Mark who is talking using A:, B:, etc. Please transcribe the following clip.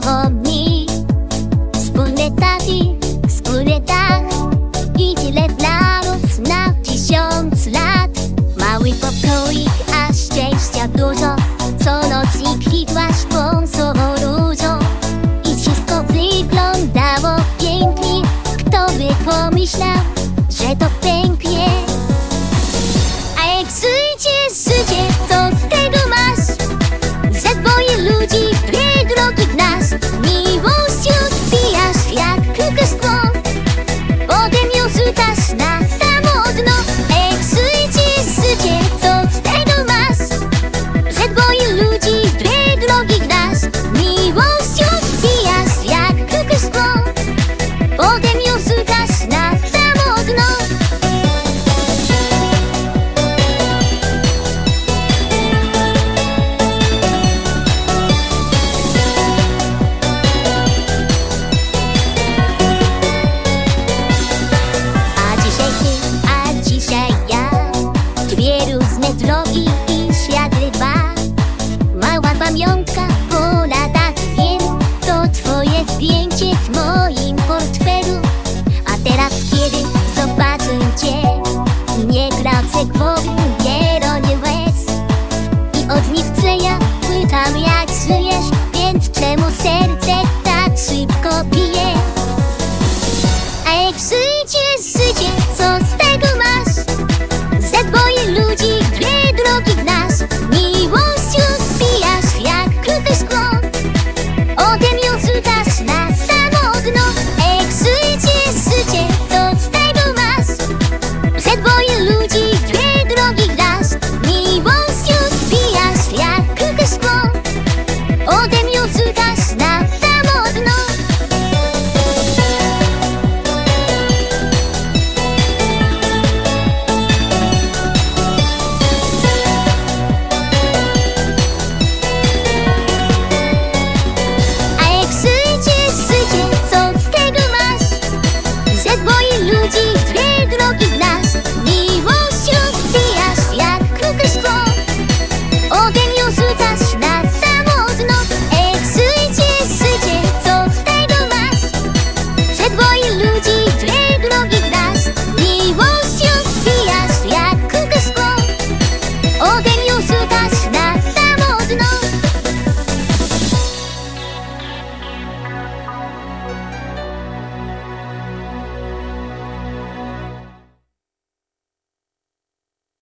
A: love mamionka